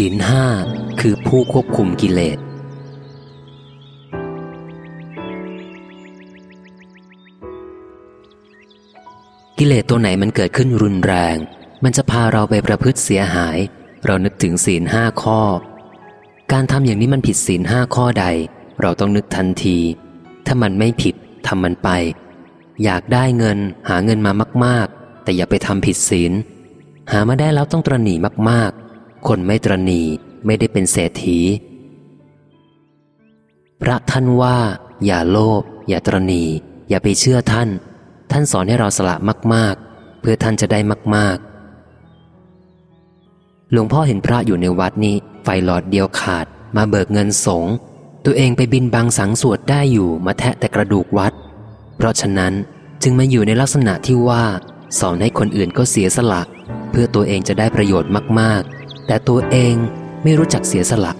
ศีลห้าคือผู้ควบคุมกิเลส กิเลสตัวไหนมันเกิดขึ้นรุนแรง มันจะพาเราไปประพฤติเสียหาย เรานึกถึงศีลห้าข้อ การทำอย่างนี้มันผิดศีลห้าข้อใด เราต้องนึกทันที ถ้ามันไม่ผิดทำมันไป อยากได้เงินหาเงินมามาก ๆ แต่อย่าไปทำผิดศีล หามาได้แล้วต้องตรณีมาก ๆ คนไม่ตรณีไม่ได้เป็นเศรษฐี พระท่านว่า อย่าโลภอย่าตรณี อย่าไปเชื่อท่าน ท่านสอนให้เราสละมาก ๆ เพื่อท่านจะได้มาก ๆ หลวงพ่อเห็นพระอยู่ในวัดนี้ไฟหลอดเดียวขาดมาเบิกเงินสงฆ์ตัวเองไปบินบังสังสวดได้อยู่มาแทะแต่กระดูกวัด เพราะฉะนั้นจึงมาอยู่ในลักษณะที่ว่า สอนให้คนอื่นก็เสียสละ เพื่อตัวเองจะได้ประโยชน์มากๆ แต่ตัวเองไม่รู้จักเสียสละ